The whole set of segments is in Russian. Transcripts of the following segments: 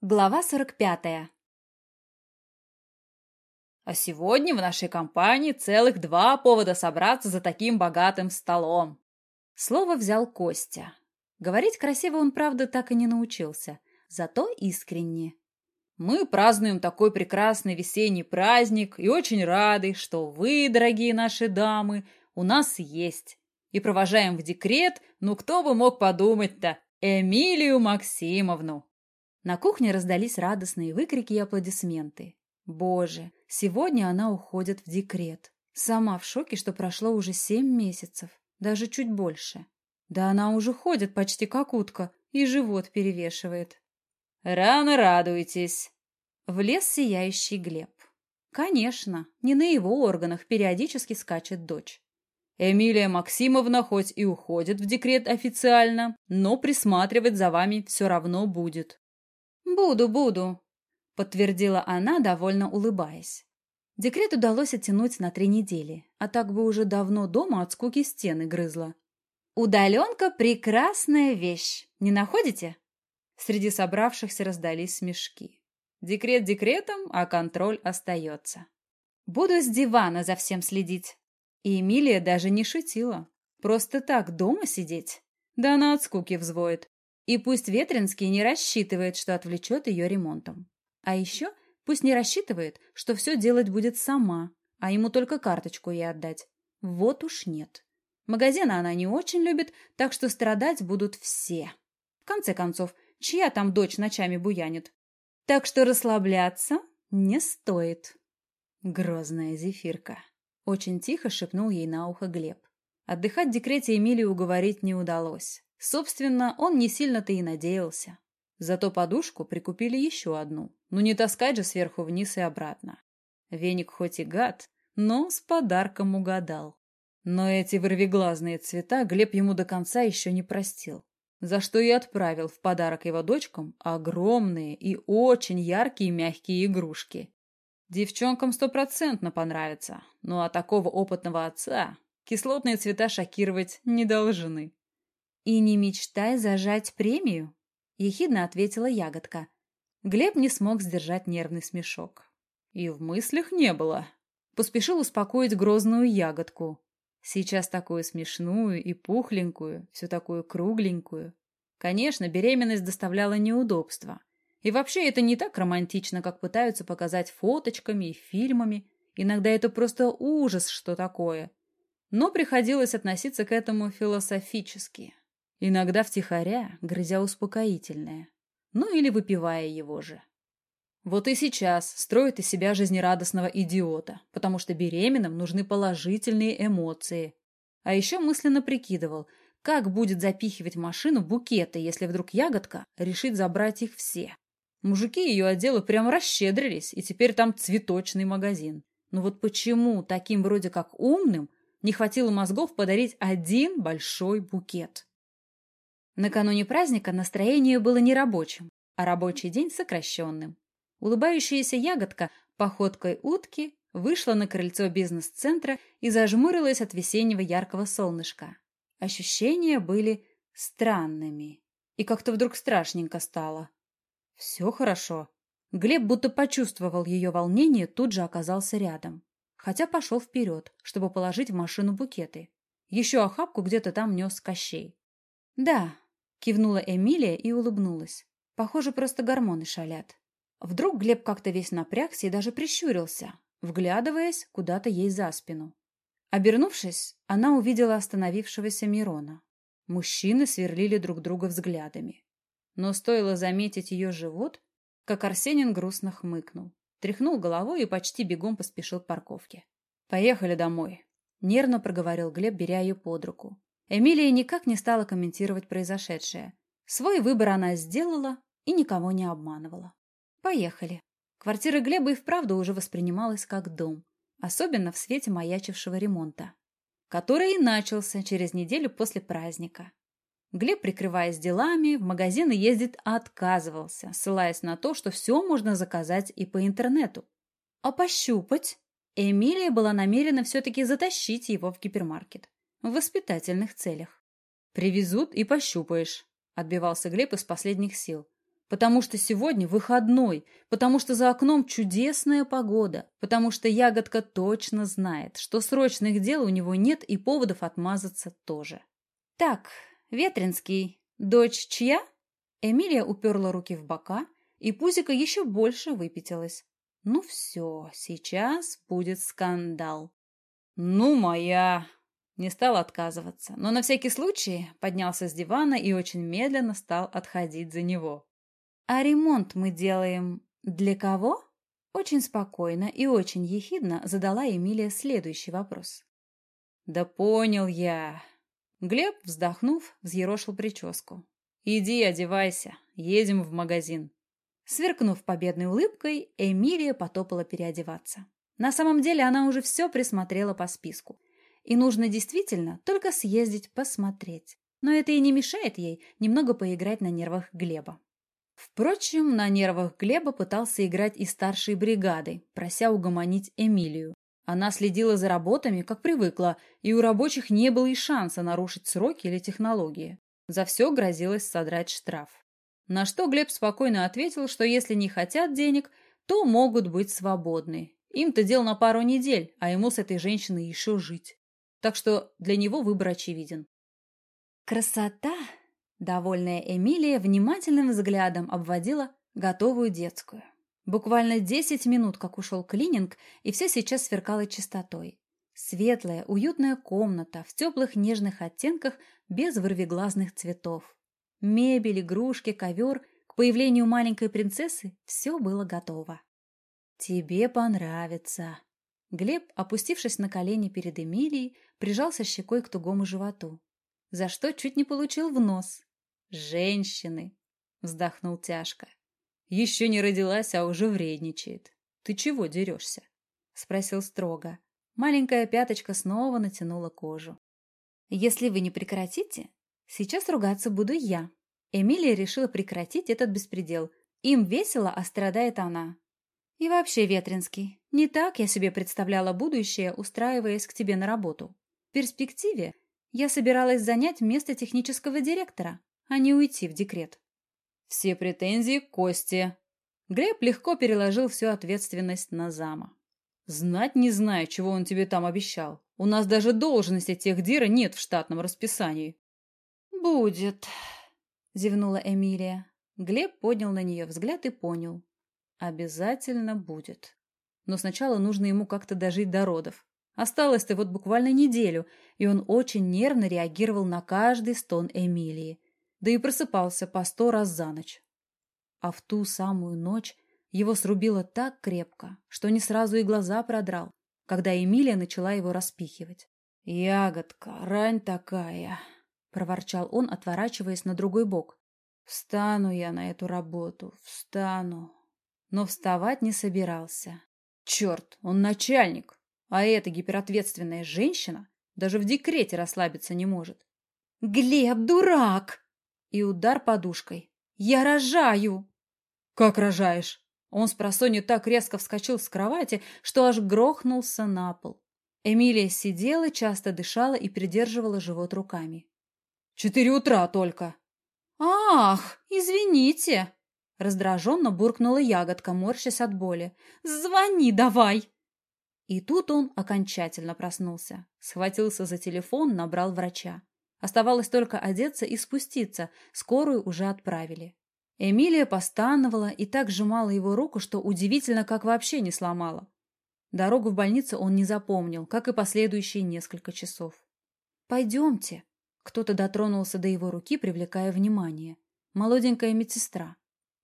Глава 45. А сегодня в нашей компании целых два повода собраться за таким богатым столом. Слово взял Костя. Говорить красиво он, правда, так и не научился, зато искренне. Мы празднуем такой прекрасный весенний праздник и очень рады, что вы, дорогие наши дамы, у нас есть. И провожаем в декрет, ну кто бы мог подумать-то, Эмилию Максимовну. На кухне раздались радостные выкрики и аплодисменты. Боже, сегодня она уходит в декрет. Сама в шоке, что прошло уже семь месяцев, даже чуть больше. Да она уже ходит почти как утка и живот перевешивает. Рано радуйтесь. Влез сияющий Глеб. Конечно, не на его органах периодически скачет дочь. Эмилия Максимовна хоть и уходит в декрет официально, но присматривать за вами все равно будет. «Буду, буду», — подтвердила она, довольно улыбаясь. Декрет удалось оттянуть на три недели, а так бы уже давно дома от скуки стены грызла. «Удаленка — прекрасная вещь, не находите?» Среди собравшихся раздались смешки. Декрет декретом, а контроль остается. «Буду с дивана за всем следить». И Эмилия даже не шутила. Просто так дома сидеть? Да она от скуки взвоет. И пусть Ветринский не рассчитывает, что отвлечет ее ремонтом. А еще пусть не рассчитывает, что все делать будет сама, а ему только карточку ей отдать. Вот уж нет. Магазина она не очень любит, так что страдать будут все. В конце концов, чья там дочь ночами буянит? Так что расслабляться не стоит. Грозная зефирка. Очень тихо шепнул ей на ухо Глеб. Отдыхать в декрете Эмилию уговорить не удалось. Собственно, он не сильно-то и надеялся. Зато подушку прикупили еще одну. Ну не таскать же сверху вниз и обратно. Веник хоть и гад, но с подарком угадал. Но эти вырвиглазные цвета Глеб ему до конца еще не простил. За что и отправил в подарок его дочкам огромные и очень яркие мягкие игрушки. Девчонкам стопроцентно понравится, ну а такого опытного отца кислотные цвета шокировать не должны. «И не мечтай зажать премию», — ехидно ответила ягодка. Глеб не смог сдержать нервный смешок. «И в мыслях не было». Поспешил успокоить грозную ягодку. Сейчас такую смешную и пухленькую, всю такую кругленькую. Конечно, беременность доставляла неудобства. И вообще это не так романтично, как пытаются показать фоточками и фильмами. Иногда это просто ужас, что такое. Но приходилось относиться к этому философически. Иногда втихаря, грызя успокоительное. Ну или выпивая его же. Вот и сейчас строит из себя жизнерадостного идиота, потому что беременным нужны положительные эмоции. А еще мысленно прикидывал, как будет запихивать машину букеты, если вдруг ягодка решит забрать их все. Мужики ее отдела прям расщедрились, и теперь там цветочный магазин. Но вот почему таким вроде как умным не хватило мозгов подарить один большой букет? Накануне праздника настроение было не рабочим, а рабочий день сокращенным. Улыбающаяся ягодка походкой утки вышла на крыльцо бизнес-центра и зажмурилась от весеннего яркого солнышка. Ощущения были странными. И как-то вдруг страшненько стало. Все хорошо. Глеб будто почувствовал ее волнение, тут же оказался рядом. Хотя пошел вперед, чтобы положить в машину букеты. Еще охапку где-то там нес Кощей. Да, Кивнула Эмилия и улыбнулась. Похоже, просто гормоны шалят. Вдруг Глеб как-то весь напрягся и даже прищурился, вглядываясь куда-то ей за спину. Обернувшись, она увидела остановившегося Мирона. Мужчины сверлили друг друга взглядами. Но стоило заметить ее живот, как Арсенин грустно хмыкнул, тряхнул головой и почти бегом поспешил к парковке. «Поехали домой», — нервно проговорил Глеб, беря ее под руку. Эмилия никак не стала комментировать произошедшее. Свой выбор она сделала и никого не обманывала. Поехали. Квартира Глеба и вправду уже воспринималась как дом, особенно в свете маячившего ремонта, который и начался через неделю после праздника. Глеб, прикрываясь делами, в магазины ездить отказывался, ссылаясь на то, что все можно заказать и по интернету. А пощупать? Эмилия была намерена все-таки затащить его в гипермаркет. В воспитательных целях. «Привезут и пощупаешь», — отбивался Глеб из последних сил. Потому что сегодня выходной, потому что за окном чудесная погода, потому что ягодка точно знает, что срочных дел у него нет и поводов отмазаться тоже. Так, Ветринский, дочь чья? Эмилия уперла руки в бока, и Пузика еще больше выпятилась. Ну все, сейчас будет скандал. Ну, моя, не стал отказываться, но на всякий случай поднялся с дивана и очень медленно стал отходить за него. «А ремонт мы делаем для кого?» Очень спокойно и очень ехидно задала Эмилия следующий вопрос. «Да понял я». Глеб, вздохнув, взъерошил прическу. «Иди, одевайся, едем в магазин». Сверкнув победной улыбкой, Эмилия потопала переодеваться. На самом деле она уже все присмотрела по списку. И нужно действительно только съездить посмотреть. Но это и не мешает ей немного поиграть на нервах Глеба. Впрочем, на нервах Глеба пытался играть и старшей бригадой, прося угомонить Эмилию. Она следила за работами, как привыкла, и у рабочих не было и шанса нарушить сроки или технологии. За все грозилось содрать штраф. На что Глеб спокойно ответил, что если не хотят денег, то могут быть свободны. Им-то дел на пару недель, а ему с этой женщиной еще жить. Так что для него выбор очевиден. «Красота!» — довольная Эмилия внимательным взглядом обводила готовую детскую. Буквально десять минут, как ушел клининг, и все сейчас сверкало чистотой. Светлая, уютная комната в теплых нежных оттенках без вырвиглазных цветов. Мебель, игрушки, ковер. К появлению маленькой принцессы все было готово. «Тебе понравится», Глеб, опустившись на колени перед Эмилией, прижался щекой к тугому животу, за что чуть не получил в нос. «Женщины!» — вздохнул тяжко. «Еще не родилась, а уже вредничает. Ты чего дерешься?» — спросил строго. Маленькая пяточка снова натянула кожу. «Если вы не прекратите, сейчас ругаться буду я». Эмилия решила прекратить этот беспредел. Им весело, а страдает она. И вообще, Ветринский, не так я себе представляла будущее, устраиваясь к тебе на работу. В перспективе я собиралась занять место технического директора, а не уйти в декрет. Все претензии к Косте. Глеб легко переложил всю ответственность на зама. Знать не знаю, чего он тебе там обещал. У нас даже должности тех дира нет в штатном расписании. Будет, зевнула Эмилия. Глеб поднял на нее взгляд и понял. Обязательно будет. Но сначала нужно ему как-то дожить до родов. Осталось-то вот буквально неделю, и он очень нервно реагировал на каждый стон Эмилии, да и просыпался по сто раз за ночь. А в ту самую ночь его срубило так крепко, что не сразу и глаза продрал, когда Эмилия начала его распихивать. «Ягодка, рань такая!» — проворчал он, отворачиваясь на другой бок. «Встану я на эту работу, встану, но вставать не собирался. Черт, он начальник, а эта гиперответственная женщина даже в декрете расслабиться не может. «Глеб, дурак!» И удар подушкой. «Я рожаю!» «Как рожаешь?» Он с просонью так резко вскочил с кровати, что аж грохнулся на пол. Эмилия сидела, часто дышала и придерживала живот руками. «Четыре утра только!» «Ах, извините!» Раздраженно буркнула ягодка, морщась от боли. «Звони давай!» И тут он окончательно проснулся. Схватился за телефон, набрал врача. Оставалось только одеться и спуститься, скорую уже отправили. Эмилия постановала и так сжимала его руку, что удивительно, как вообще не сломала. Дорогу в больницу он не запомнил, как и последующие несколько часов. «Пойдемте!» Кто-то дотронулся до его руки, привлекая внимание. Молоденькая медсестра.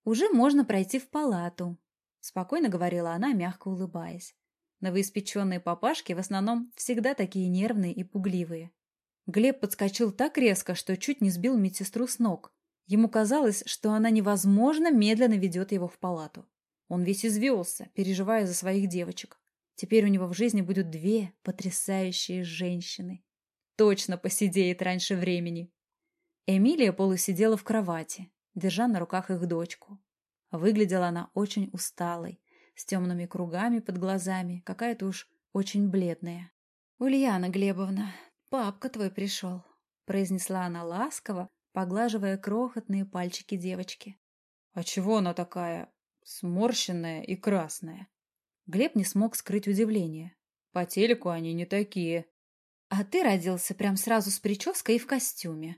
«Уже можно пройти в палату», — спокойно говорила она, мягко улыбаясь. Новоиспеченные папашки в основном всегда такие нервные и пугливые. Глеб подскочил так резко, что чуть не сбил медсестру с ног. Ему казалось, что она невозможно медленно ведет его в палату. Он весь извелся, переживая за своих девочек. Теперь у него в жизни будут две потрясающие женщины. Точно посидеет раньше времени. Эмилия полусидела в кровати, держа на руках их дочку. Выглядела она очень усталой, с темными кругами под глазами, какая-то уж очень бледная. «Ульяна Глебовна, папка твой пришел», — произнесла она ласково, поглаживая крохотные пальчики девочки. А чего она такая сморщенная и красная? Глеб не смог скрыть удивление. По телеку они не такие. А ты родился прям сразу с прической и в костюме.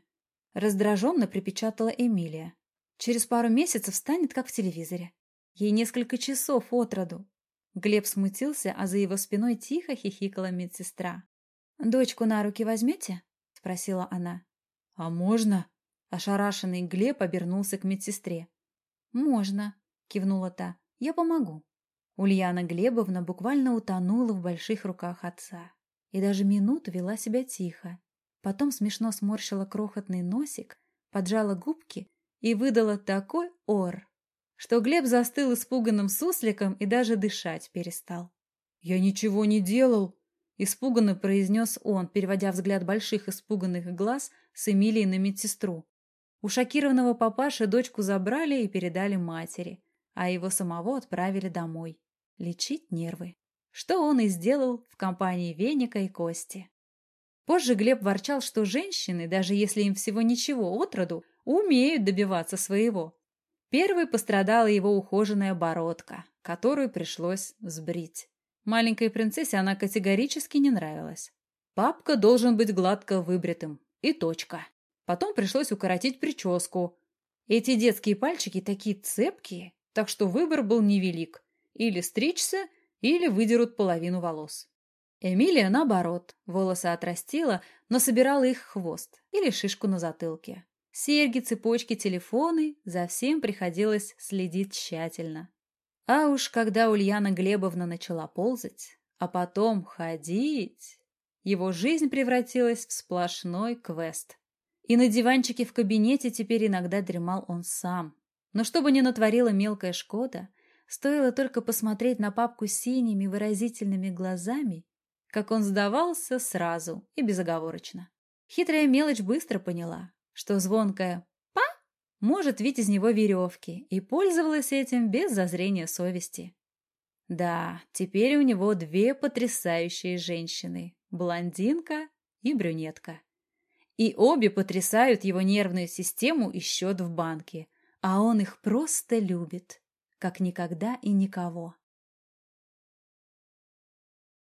Раздраженно припечатала Эмилия. Через пару месяцев станет, как в телевизоре. Ей несколько часов от роду. Глеб смутился, а за его спиной тихо хихикала медсестра. «Дочку на руки возьмете?» — спросила она. «А можно?» Ошарашенный Глеб обернулся к медсестре. «Можно», — кивнула та. «Я помогу». Ульяна Глебовна буквально утонула в больших руках отца и даже минуту вела себя тихо. Потом смешно сморщила крохотный носик, поджала губки и выдала такой ор, что Глеб застыл испуганным сусликом и даже дышать перестал. «Я ничего не делал!» — испуганно произнес он, переводя взгляд больших испуганных глаз с Эмилии на медсестру. У шокированного папаши дочку забрали и передали матери, а его самого отправили домой лечить нервы, что он и сделал в компании Веника и Кости. Позже Глеб ворчал, что женщины, даже если им всего ничего от роду, умеют добиваться своего. Первой пострадала его ухоженная бородка, которую пришлось сбрить. Маленькой принцессе она категорически не нравилась. Папка должен быть гладко выбритым. И точка. Потом пришлось укоротить прическу. Эти детские пальчики такие цепкие, так что выбор был невелик. Или стричься, или выдерут половину волос. Эмилия, наоборот, волосы отрастила, но собирала их хвост или шишку на затылке. Серьги, цепочки, телефоны, за всем приходилось следить тщательно. А уж когда Ульяна Глебовна начала ползать, а потом ходить, его жизнь превратилась в сплошной квест. И на диванчике в кабинете теперь иногда дремал он сам. Но чтобы не натворила мелкая Шкода, Стоило только посмотреть на папку синими выразительными глазами, как он сдавался сразу и безоговорочно. Хитрая мелочь быстро поняла, что звонкая «па» может вить из него веревки, и пользовалась этим без зазрения совести. Да, теперь у него две потрясающие женщины – блондинка и брюнетка. И обе потрясают его нервную систему и счет в банке, а он их просто любит как никогда и никого.